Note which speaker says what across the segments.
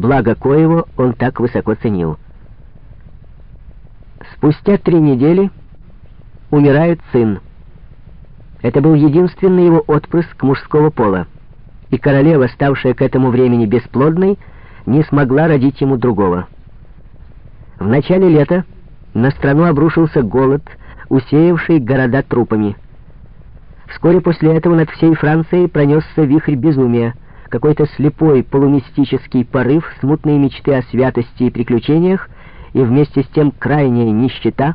Speaker 1: благо коего он так высоко ценил. Спустя три недели умирает сын. Это был единственный его отпрыск мужского пола, и королева, ставшая к этому времени бесплодной, не смогла родить ему другого. В начале лета на страну обрушился голод, усеявший города трупами. Вскоре после этого над всей Францией пронесся вихрь безумия, какой-то слепой полумистический порыв, смутные мечты о святости и приключениях, и вместе с тем крайняя нищета,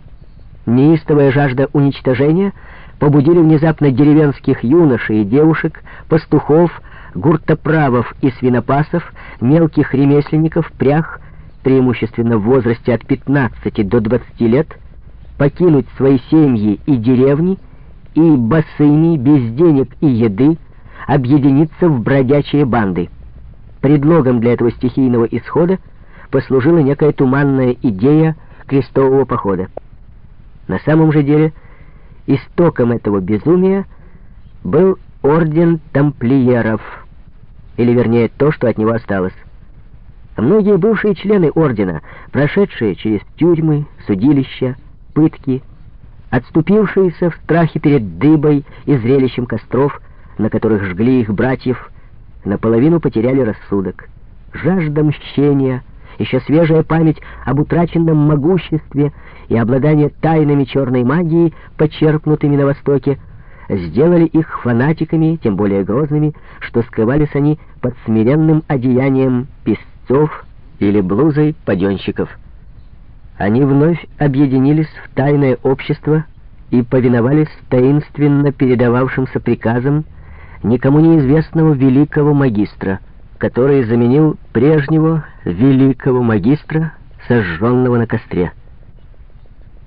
Speaker 1: неистовая жажда уничтожения побудили внезапно деревенских юношей и девушек, пастухов, гуртоправов и свинопасов, мелких ремесленников, прях, преимущественно в возрасте от 15 до 20 лет, покинуть свои семьи и деревни и босыми, без денег и еды, объединиться в бродячие банды. Предлогом для этого стихийного исхода послужила некая туманная идея крестового похода. На самом же деле истоком этого безумия был орден тамплиеров, или вернее то, что от него осталось. Многие бывшие члены ордена, прошедшие через тюрьмы, судилища, пытки, отступившиеся в страхе перед дыбой и зрелищем костров, на которых жгли их братьев, наполовину потеряли рассудок. Жажда мщения, еще свежая память об утраченном могуществе и обладание тайнами черной магии, почерпнутыми на Востоке, сделали их фанатиками, тем более грозными, что скрывались они под смиренным одеянием песцов или блузой паденщиков. Они вновь объединились в тайное общество и повиновались таинственно передававшимся приказам никому неизвестного великого магистра, который заменил прежнего великого магистра, сожженного на костре.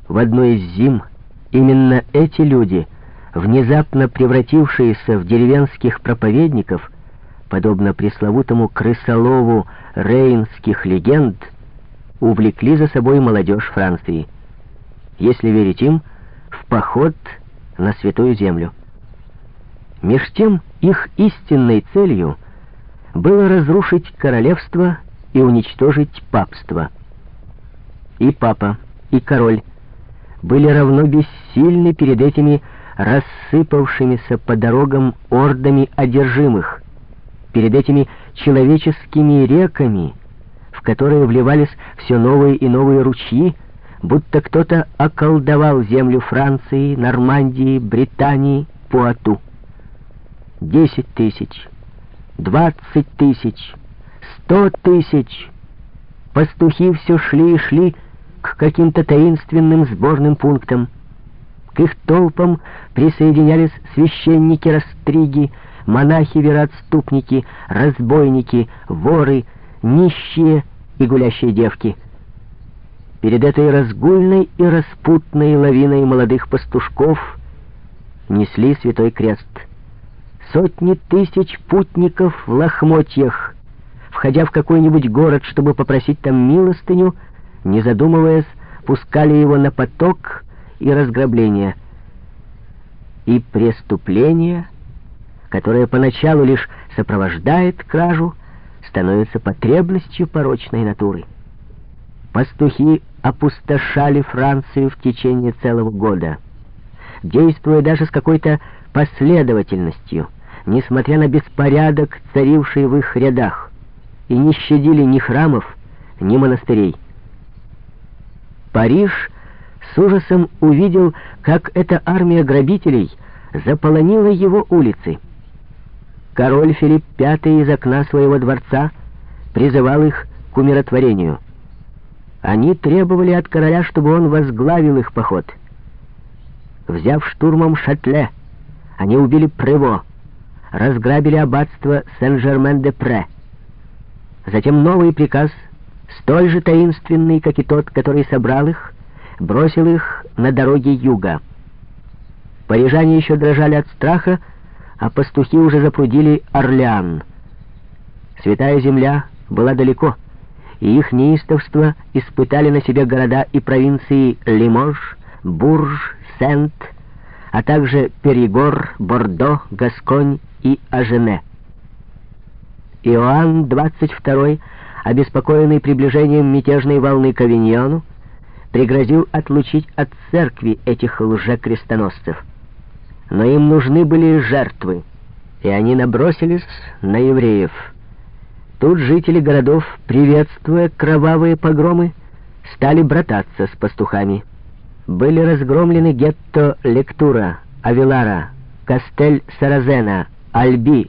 Speaker 1: В одной из зим именно эти люди, внезапно превратившиеся в деревенских проповедников, подобно пресловутому крысолову рейнских легенд, увлекли за собой молодежь Франции. Если верить им, в поход на Святую Землю. Меж тем их истинной целью было разрушить королевство и уничтожить папство. И папа, и король были равно бессильны перед этими рассыпавшимися по дорогам ордами одержимых, перед этими человеческими реками, в которые вливались все новые и новые ручьи, будто кто-то околдовал землю Франции, Нормандии, Британии, Пуату. Десять тысяч, двадцать тысяч, сто тысяч. Пастухи все шли и шли к каким-то таинственным сборным пунктам. К их толпам присоединялись священники-растриги, монахи-вероотступники, разбойники, воры, нищие и гулящие девки. Перед этой разгульной и распутной лавиной молодых пастушков несли святой крест — Сотни тысяч путников в лохмотьях, входя в какой-нибудь город, чтобы попросить там милостыню, не задумываясь, пускали его на поток и разграбление. И преступление, которое поначалу лишь сопровождает кражу, становится потребностью порочной натуры. Пастухи опустошали Францию в течение целого года, действуя даже с какой-то последовательностью — несмотря на беспорядок, царивший в их рядах, и не щадили ни храмов, ни монастырей. Париж с ужасом увидел, как эта армия грабителей заполонила его улицы. Король Филипп V из окна своего дворца призывал их к умиротворению. Они требовали от короля, чтобы он возглавил их поход. Взяв штурмом Шатле, они убили Прево, разграбили аббатство Сен-Жермен-де-Пре. Затем новый приказ, столь же таинственный, как и тот, который собрал их, бросил их на дороге юга. Парижане еще дрожали от страха, а пастухи уже запрудили Орлеан. Святая земля была далеко, и их неистовство испытали на себе города и провинции Лимож, Бурж, Сент, а также Перегор, Бордо, Гасконь и Ажене. Иоанн XXII обеспокоенный приближением мятежной волны к Авиньону, пригрозил отлучить от церкви этих лжекрестоносцев. Но им нужны были жертвы, и они набросились на евреев. Тут жители городов, приветствуя кровавые погромы, стали брататься с пастухами. Были разгромлены гетто Лектура, Авилара, Кастель Саразена, Альби,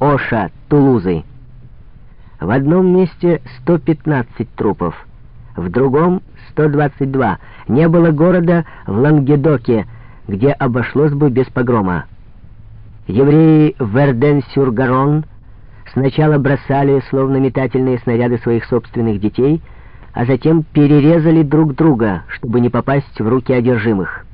Speaker 1: Оша, Тулузы. В одном месте 115 трупов, в другом 122. Не было города в Лангедоке, где обошлось бы без погрома. Евреи Верден-Сюр-Гарон сначала бросали, словно метательные снаряды своих собственных детей, а затем перерезали друг друга, чтобы не попасть в руки одержимых.